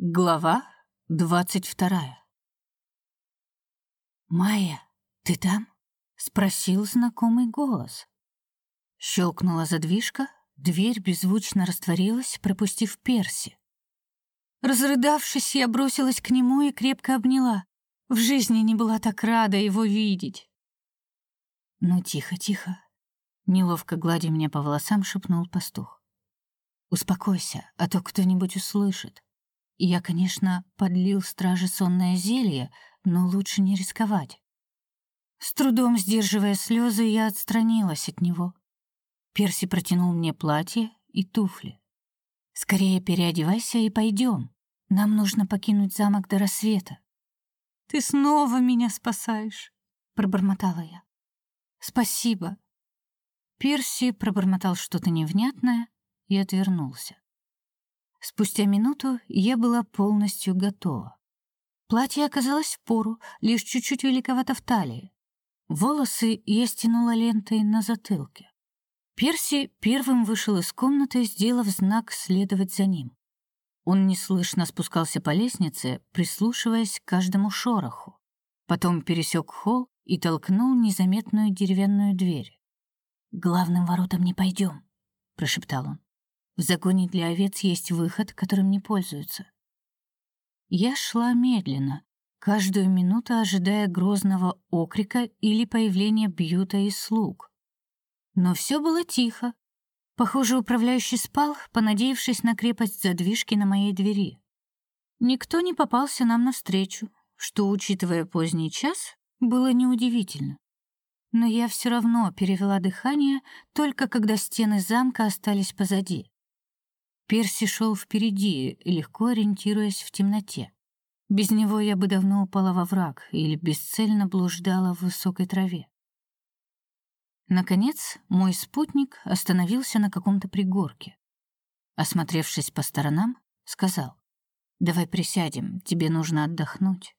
Глава двадцать вторая. «Майя, ты там?» — спросил знакомый голос. Щелкнула задвижка, дверь беззвучно растворилась, пропустив Перси. Разрыдавшись, я бросилась к нему и крепко обняла. В жизни не была так рада его видеть. «Ну, тихо, тихо», — неловко гладя меня по волосам, шепнул пастух. «Успокойся, а то кто-нибудь услышит». Я, конечно, подлил страже сонное зелье, но лучше не рисковать. С трудом сдерживая слезы, я отстранилась от него. Перси протянул мне платье и туфли. «Скорее переодевайся и пойдем. Нам нужно покинуть замок до рассвета». «Ты снова меня спасаешь», — пробормотала я. «Спасибо». Перси пробормотал что-то невнятное и отвернулся. Спустя минуту я была полностью готова. Платье оказалось в пору, лишь чуть-чуть великовато в талии. Волосы я стянула лентой на затылке. Перси первым вышел из комнаты, сделав знак следовать за ним. Он неслышно спускался по лестнице, прислушиваясь к каждому шороху. Потом пересек холл и толкнул незаметную деревянную дверь. «Главным воротам не пойдем», — прошептал он. В загоне для овец есть выход, которым не пользуются. Я шла медленно, каждую минуту ожидая грозного окрика или появления бьюта и слуг. Но все было тихо. Похоже, управляющий спал, понадеявшись на крепость задвижки на моей двери. Никто не попался нам навстречу, что, учитывая поздний час, было неудивительно. Но я все равно перевела дыхание только когда стены замка остались позади. Перси шел впереди, легко ориентируясь в темноте. Без него я бы давно упала во враг или бесцельно блуждала в высокой траве. Наконец, мой спутник остановился на каком-то пригорке. Осмотревшись по сторонам, сказал: "Давай присядем, тебе нужно отдохнуть".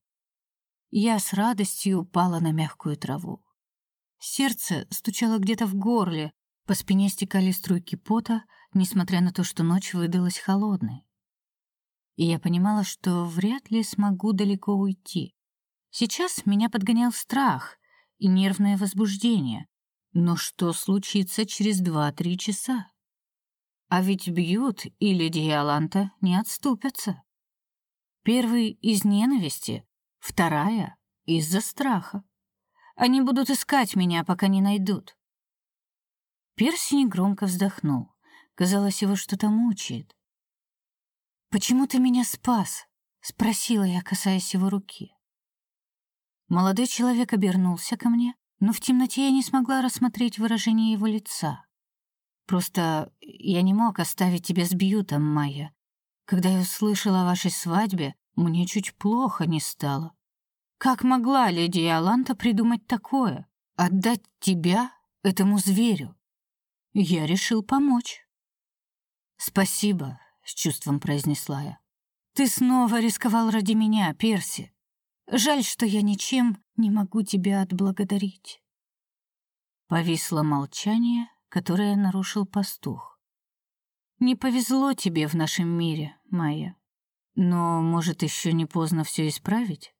Я с радостью упала на мягкую траву. Сердце стучало где-то в горле, по спине стекали струйки пота, несмотря на то, что ночь выдалась холодной. И я понимала, что вряд ли смогу далеко уйти. Сейчас меня подгонял страх и нервное возбуждение. Но что случится через два-три часа? А ведь бьют и леди Иоланта не отступятся. Первый из ненависти, вторая из-за страха. Они будут искать меня, пока не найдут. Перси негромко вздохнул. Казалось, его что-то мучает. «Почему ты меня спас?» — спросила я, касаясь его руки. Молодой человек обернулся ко мне, но в темноте я не смогла рассмотреть выражение его лица. «Просто я не мог оставить тебя с Бьютом, Майя. Когда я услышала о вашей свадьбе, мне чуть плохо не стало. Как могла леди Иоланта придумать такое? Отдать тебя этому зверю?» Я решил помочь. «Спасибо», — с чувством произнесла я. «Ты снова рисковал ради меня, Перси. Жаль, что я ничем не могу тебя отблагодарить». Повисло молчание, которое нарушил пастух. «Не повезло тебе в нашем мире, Майя. Но, может, еще не поздно все исправить?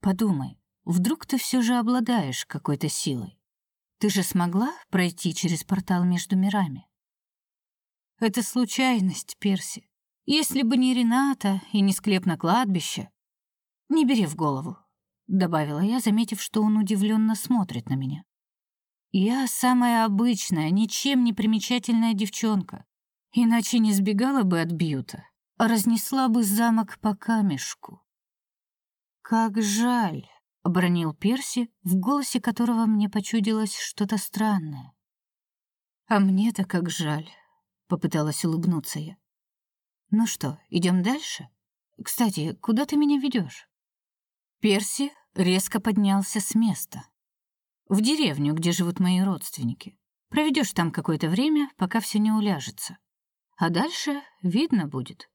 Подумай, вдруг ты все же обладаешь какой-то силой? Ты же смогла пройти через портал между мирами?» Это случайность, Перси. Если бы не Рената и не склеп на кладбище... Не бери в голову, добавила я, заметив, что он удивленно смотрит на меня. Я самая обычная, ничем не примечательная девчонка, иначе не сбегала бы от Бьюта, а разнесла бы замок по камешку. Как жаль, обронил Перси, в голосе которого мне почудилось что-то странное. А мне-то как жаль. Попыталась улыбнуться я. Ну что, идем дальше? Кстати, куда ты меня ведешь? Перси резко поднялся с места. В деревню, где живут мои родственники. Проведешь там какое-то время, пока все не уляжется. А дальше видно будет.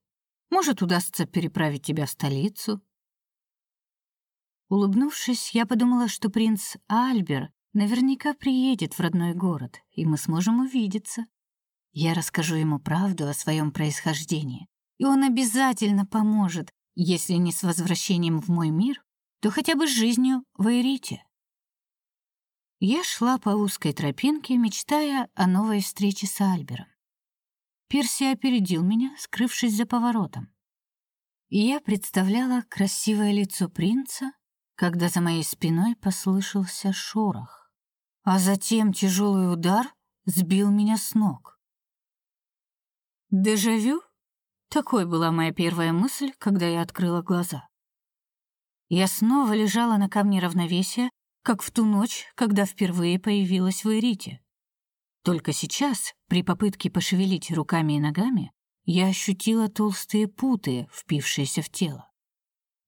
Может, удастся переправить тебя в столицу. Улыбнувшись, я подумала, что принц Альбер наверняка приедет в родной город, и мы сможем увидеться. Я расскажу ему правду о своем происхождении и он обязательно поможет, если не с возвращением в мой мир, то хотя бы с жизнью в Эрите. Я шла по узкой тропинке, мечтая о новой встрече с Альбером. Перси опередил меня, скрывшись за поворотом. И я представляла красивое лицо принца, когда за моей спиной послышался шорох, а затем тяжелый удар сбил меня с ног. Дежавю? Такой была моя первая мысль, когда я открыла глаза. Я снова лежала на камне равновесия, как в ту ночь, когда впервые появилась в Эрите. Только сейчас, при попытке пошевелить руками и ногами, я ощутила толстые путы, впившиеся в тело.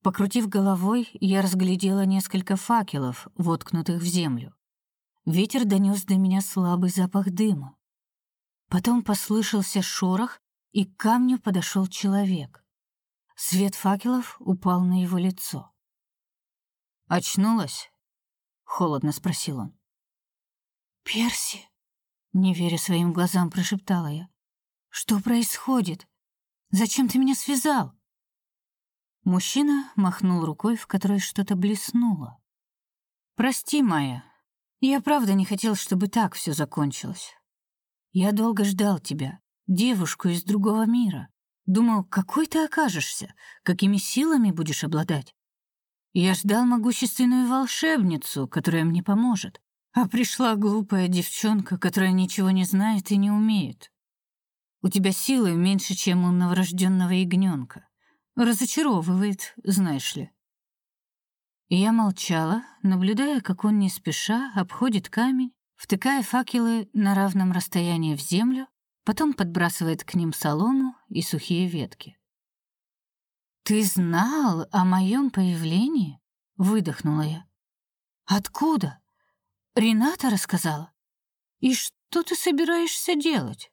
Покрутив головой, я разглядела несколько факелов, воткнутых в землю. Ветер донес до меня слабый запах дыма. Потом послышался шорох, и к камню подошел человек. Свет факелов упал на его лицо. «Очнулась?» — холодно спросил он. «Перси!» Не веря своим глазам, прошептала я. «Что происходит? Зачем ты меня связал?» Мужчина махнул рукой, в которой что-то блеснуло. «Прости, Майя. Я правда не хотел, чтобы так все закончилось. Я долго ждал тебя, девушку из другого мира. Думал, какой ты окажешься, какими силами будешь обладать. Я ждал могущественную волшебницу, которая мне поможет. А пришла глупая девчонка, которая ничего не знает и не умеет. У тебя силы меньше, чем у новорожденного ягненка. Разочаровывает, знаешь ли. И я молчала, наблюдая, как он не спеша обходит камень, втыкая факелы на равном расстоянии в землю, потом подбрасывает к ним солому и сухие ветки. «Ты знал о моем появлении?» — выдохнула я. «Откуда?» Рената рассказала? И что ты собираешься делать?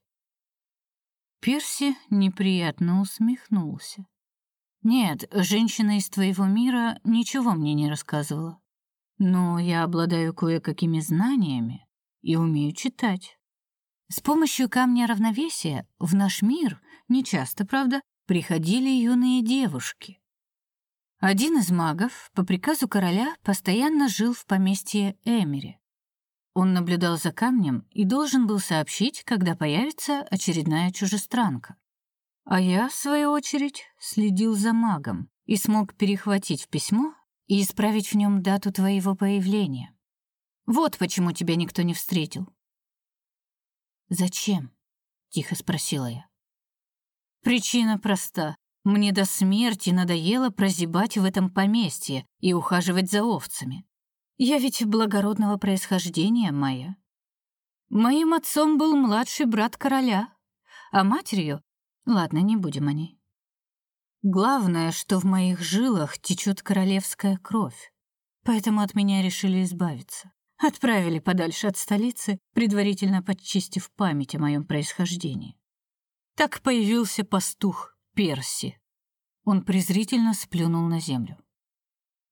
Перси неприятно усмехнулся. Нет, женщина из твоего мира ничего мне не рассказывала. Но я обладаю кое-какими знаниями и умею читать. С помощью камня равновесия в наш мир, нечасто, правда, приходили юные девушки. Один из магов по приказу короля постоянно жил в поместье Эмери. Он наблюдал за камнем и должен был сообщить, когда появится очередная чужестранка. А я, в свою очередь, следил за магом и смог перехватить письмо и исправить в нем дату твоего появления. Вот почему тебя никто не встретил. Зачем? тихо спросила я. Причина проста. Мне до смерти надоело прозябать в этом поместье и ухаживать за овцами. Я ведь благородного происхождения, моя. Моим отцом был младший брат короля, а матерью... Ладно, не будем о ней. Главное, что в моих жилах течет королевская кровь, поэтому от меня решили избавиться. Отправили подальше от столицы, предварительно подчистив память о моем происхождении. Так появился пастух Перси. Он презрительно сплюнул на землю.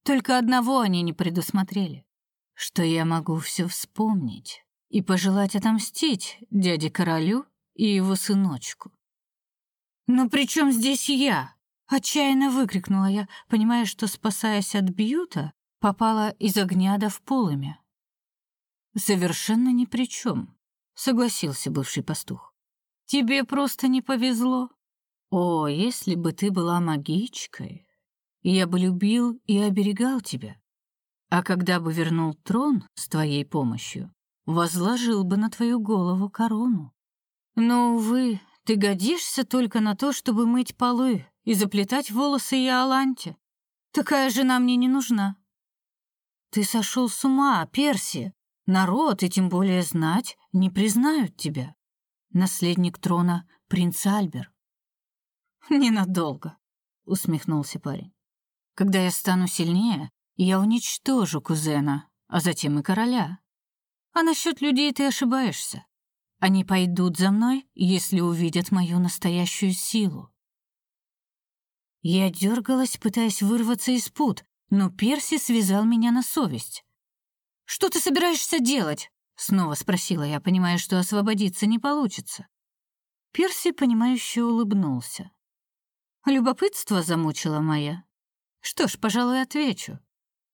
Только одного они не предусмотрели, что я могу все вспомнить и пожелать отомстить дяде королю и его сыночку. «Но при чем здесь я?» — отчаянно выкрикнула я, понимая, что, спасаясь от бьюта, попала из огня до в полымя. «Совершенно ни при чем», — согласился бывший пастух. «Тебе просто не повезло. О, если бы ты была магичкой, я бы любил и оберегал тебя. А когда бы вернул трон с твоей помощью, возложил бы на твою голову корону. Но, увы, ты годишься только на то, чтобы мыть полы и заплетать волосы Иоланте. Такая жена мне не нужна. Ты сошел с ума, Перси. Народ, и тем более знать, не признают тебя. Наследник трона — принц Альбер. Ненадолго, усмехнулся парень. Когда я стану сильнее, я уничтожу кузена, а затем и короля. А насчет людей ты ошибаешься. Они пойдут за мной, если увидят мою настоящую силу. Я дергалась, пытаясь вырваться из пут, но Перси связал меня на совесть. «Что ты собираешься делать?» — снова спросила я, понимая, что освободиться не получится. Перси, понимающе улыбнулся. Любопытство замучило моя. Что ж, пожалуй, отвечу.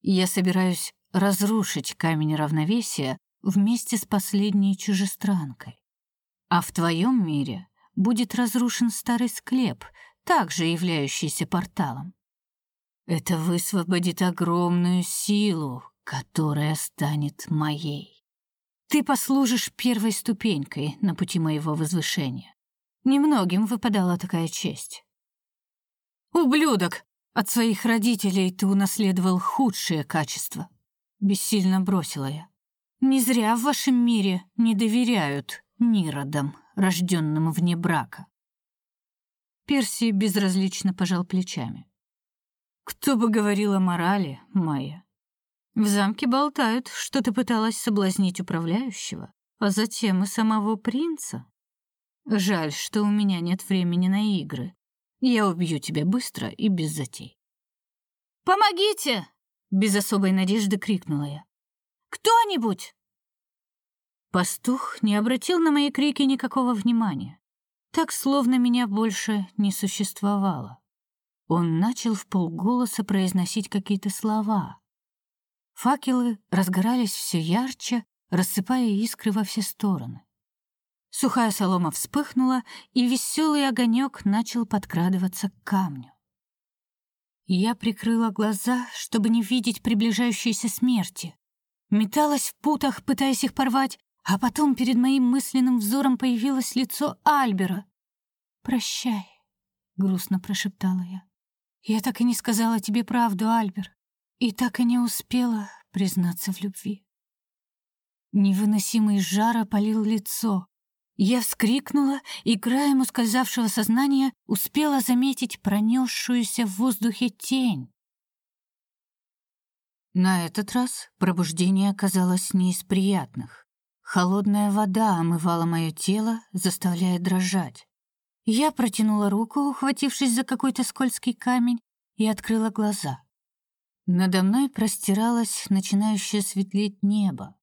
Я собираюсь разрушить камень равновесия вместе с последней чужестранкой. А в твоем мире будет разрушен старый склеп, также являющийся порталом. Это высвободит огромную силу, которая станет моей. Ты послужишь первой ступенькой на пути моего возвышения. Немногим выпадала такая честь. Ублюдок, от своих родителей ты унаследовал худшие качества. Бессильно бросила я. Не зря в вашем мире не доверяют ниродам, рожденным вне брака. Перси безразлично пожал плечами. Кто бы говорил о морали, Майя? В замке болтают, что ты пыталась соблазнить управляющего, а затем и самого принца. Жаль, что у меня нет времени на игры, я убью тебя быстро и без затей. Помогите! без особой надежды крикнула я. Кто-нибудь! Пастух не обратил на мои крики никакого внимания, так словно меня больше не существовало. Он начал в полголоса произносить какие-то слова. Факелы разгорались все ярче, рассыпая искры во все стороны. Сухая солома вспыхнула, и веселый огонек начал подкрадываться к камню. Я прикрыла глаза, чтобы не видеть приближающейся смерти. Металась в путах, пытаясь их порвать, а потом перед моим мысленным взором появилось лицо Альбера. «Прощай», — грустно прошептала я. «Я так и не сказала тебе правду, Альбер, и так и не успела признаться в любви». Невыносимый жар опалил лицо. Я вскрикнула и краем ускользавшего сознания успела заметить пронесшуюся в воздухе тень. На этот раз пробуждение оказалось не из приятных. Холодная вода омывала мое тело, заставляя дрожать. Я протянула руку, ухватившись за какой-то скользкий камень, и открыла глаза. Надо мной простиралось начинающее светлеть небо,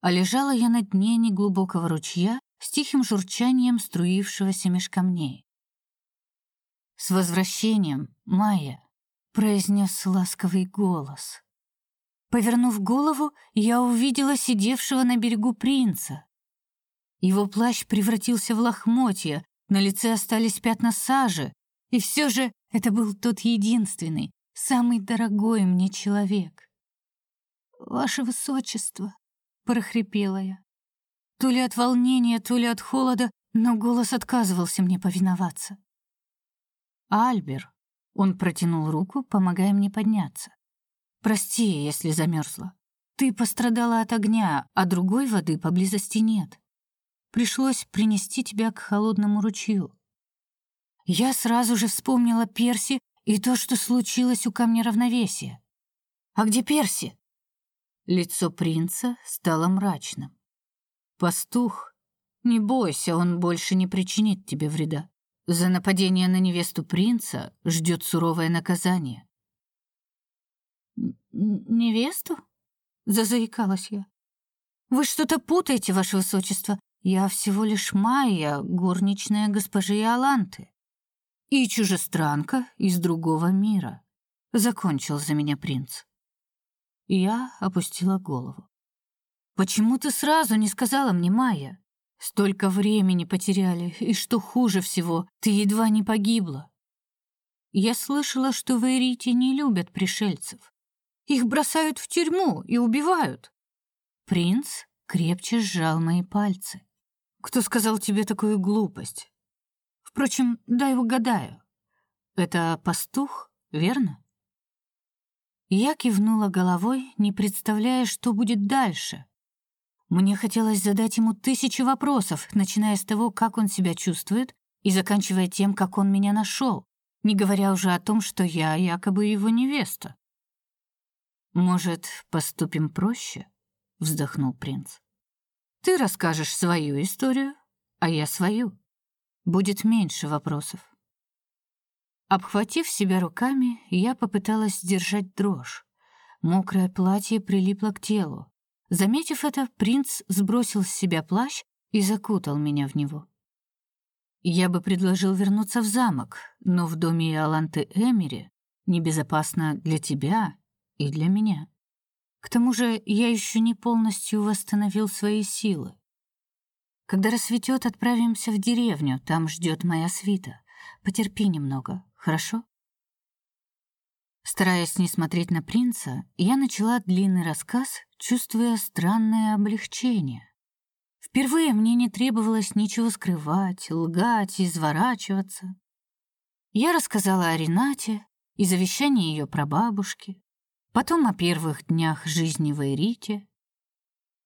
а лежала я на дне неглубокого ручья, с тихим журчанием струившегося меж камней. «С возвращением, Майя!» — произнес ласковый голос. Повернув голову, я увидела сидевшего на берегу принца. Его плащ превратился в лохмотья, на лице остались пятна сажи, и все же это был тот единственный, самый дорогой мне человек. «Ваше высочество!» — прохрипела я. То ли от волнения, то ли от холода, но голос отказывался мне повиноваться. «Альбер», — он протянул руку, помогая мне подняться. «Прости, если замерзла. Ты пострадала от огня, а другой воды поблизости нет. Пришлось принести тебя к холодному ручью». Я сразу же вспомнила Перси и то, что случилось у камня равновесия. «А где Перси?» Лицо принца стало мрачным. Пастух, не бойся, он больше не причинит тебе вреда. За нападение на невесту принца ждет суровое наказание. Невесту? зазаикалась я. Вы что-то путаете, ваше высочество. Я всего лишь Майя, горничная госпожи Иоланты. И чужестранка из другого мира. Закончил за меня принц. Я опустила голову. Почему ты сразу не сказала мне, Майя? Столько времени потеряли, и что хуже всего, ты едва не погибла. Я слышала, что в Эрите не любят пришельцев. Их бросают в тюрьму и убивают. Принц крепче сжал мои пальцы. Кто сказал тебе такую глупость? Впрочем, дай угадаю. Это пастух, верно? Я кивнула головой, не представляя, что будет дальше. Мне хотелось задать ему тысячи вопросов, начиная с того, как он себя чувствует, и заканчивая тем, как он меня нашел, не говоря уже о том, что я якобы его невеста. Может, поступим проще? вздохнул принц. Ты расскажешь свою историю, а я свою. Будет меньше вопросов. Обхватив себя руками, я попыталась сдержать дрожь. Мокрое платье прилипло к телу. Заметив это, принц сбросил с себя плащ и закутал меня в него. Я бы предложил вернуться в замок, но в доме Иоланты Эмери небезопасно для тебя и для меня. К тому же я еще не полностью восстановил свои силы. Когда рассветет, отправимся в деревню, там ждет моя свита. Потерпи немного, хорошо? Стараясь не смотреть на принца, я начала длинный рассказ, чувствуя странное облегчение. Впервые мне не требовалось ничего скрывать, лгать, изворачиваться. Я рассказала о Ренате и завещании ее прабабушки, потом о первых днях жизни в Эрите.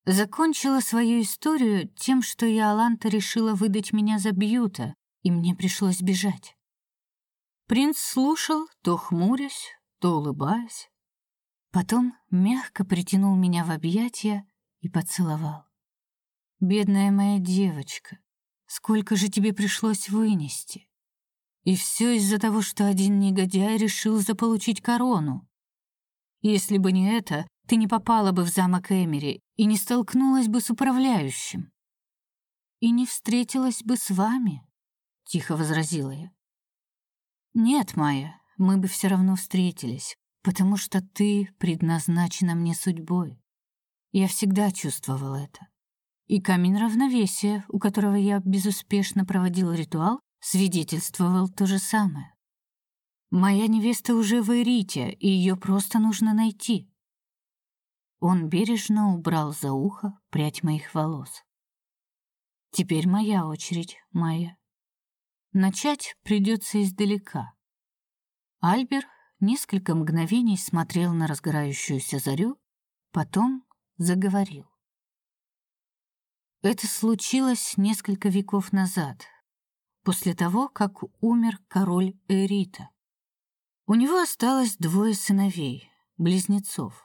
Закончила свою историю тем, что Иоланта решила выдать меня за Бьюта, и мне пришлось бежать. Принц слушал, то хмурясь, то улыбаясь. Потом мягко притянул меня в объятия и поцеловал. «Бедная моя девочка, сколько же тебе пришлось вынести? И все из-за того, что один негодяй решил заполучить корону. Если бы не это, ты не попала бы в замок Эмери и не столкнулась бы с управляющим. И не встретилась бы с вами, тихо возразила я. Нет, Майя, мы бы все равно встретились, потому что ты предназначена мне судьбой. Я всегда чувствовал это. И камень равновесия, у которого я безуспешно проводил ритуал, свидетельствовал то же самое. Моя невеста уже в Эрите, и ее просто нужно найти. Он бережно убрал за ухо прядь моих волос. Теперь моя очередь, Майя. Начать придется издалека. Альбер несколько мгновений смотрел на разгорающуюся зарю, потом заговорил. Это случилось несколько веков назад, после того, как умер король Эрита. У него осталось двое сыновей, близнецов.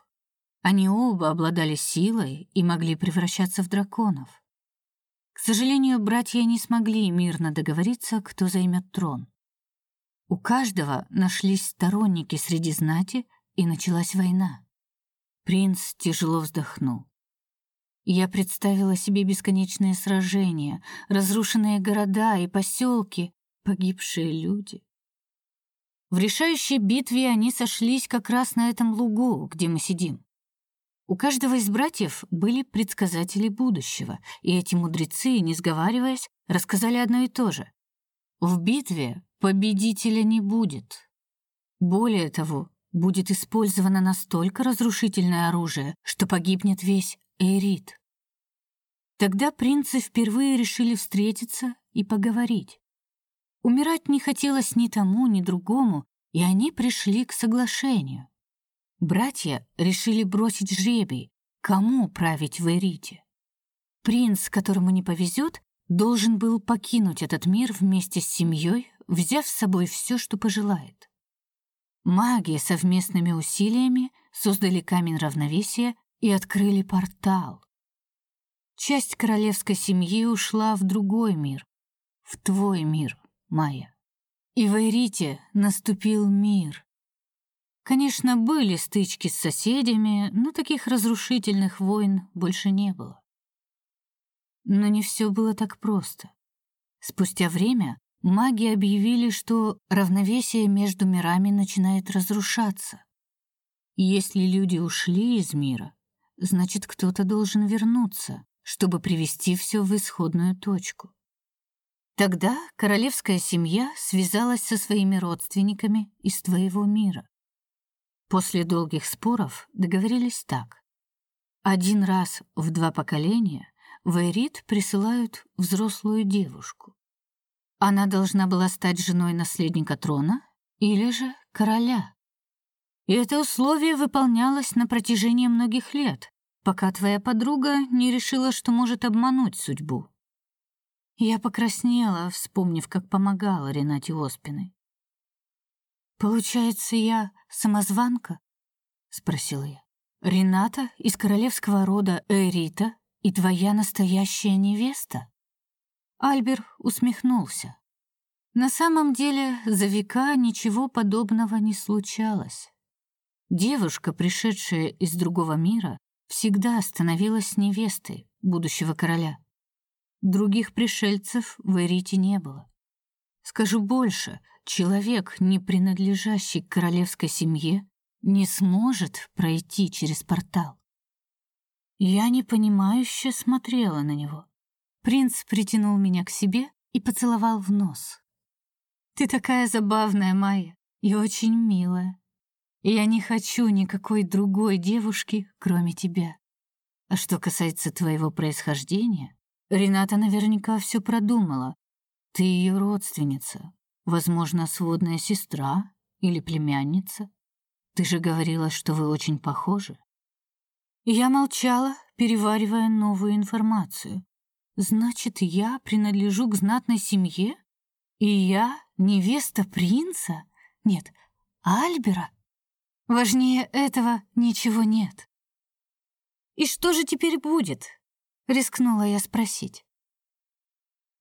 Они оба обладали силой и могли превращаться в драконов. К сожалению, братья не смогли мирно договориться, кто займет трон. У каждого нашлись сторонники среди знати, и началась война. Принц тяжело вздохнул. Я представила себе бесконечные сражения, разрушенные города и поселки, погибшие люди. В решающей битве они сошлись как раз на этом лугу, где мы сидим. У каждого из братьев были предсказатели будущего, и эти мудрецы, не сговариваясь, рассказали одно и то же. В битве победителя не будет. Более того, будет использовано настолько разрушительное оружие, что погибнет весь Эрит. Тогда принцы впервые решили встретиться и поговорить. Умирать не хотелось ни тому, ни другому, и они пришли к соглашению. Братья решили бросить жребий, кому править в Эрите. Принц, которому не повезет, должен был покинуть этот мир вместе с семьей, взяв с собой все, что пожелает. Маги совместными усилиями создали камень равновесия и открыли портал. Часть королевской семьи ушла в другой мир, в твой мир, Майя. И в Эрите наступил мир. Конечно, были стычки с соседями, но таких разрушительных войн больше не было. Но не все было так просто. Спустя время маги объявили, что равновесие между мирами начинает разрушаться. Если люди ушли из мира, значит, кто-то должен вернуться, чтобы привести все в исходную точку. Тогда королевская семья связалась со своими родственниками из твоего мира. После долгих споров договорились так: один раз в два поколения в Эрит присылают взрослую девушку. Она должна была стать женой наследника трона или же короля. И это условие выполнялось на протяжении многих лет, пока твоя подруга не решила, что может обмануть судьбу. Я покраснела, вспомнив, как помогала Ренате Оспиной. Получается, я самозванка? спросила я. Рената из королевского рода Эрита и твоя настоящая невеста? Альбер усмехнулся. На самом деле, за века ничего подобного не случалось. Девушка, пришедшая из другого мира, всегда становилась невестой будущего короля. Других пришельцев в Эрите не было. Скажу больше, человек, не принадлежащий к королевской семье, не сможет пройти через портал. Я непонимающе смотрела на него. Принц притянул меня к себе и поцеловал в нос. Ты такая забавная, Майя, и очень милая. я не хочу никакой другой девушки, кроме тебя. А что касается твоего происхождения, Рената наверняка все продумала. Ты ее родственница, возможно, сводная сестра или племянница. Ты же говорила, что вы очень похожи. Я молчала, переваривая новую информацию. Значит, я принадлежу к знатной семье? И я невеста принца? Нет, Альбера? Важнее этого ничего нет. И что же теперь будет? рискнула я спросить.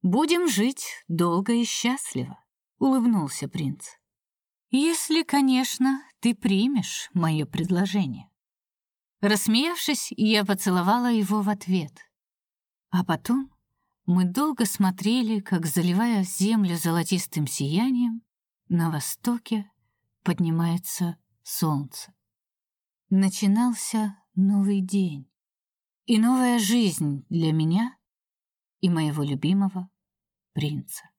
Будем жить долго и счастливо, улыбнулся принц. Если, конечно, ты примешь мое предложение. Рассмеявшись, я поцеловала его в ответ. А потом мы долго смотрели, как, заливая землю золотистым сиянием, на востоке поднимается солнце. Начинался новый день и новая жизнь для меня и моего любимого принца.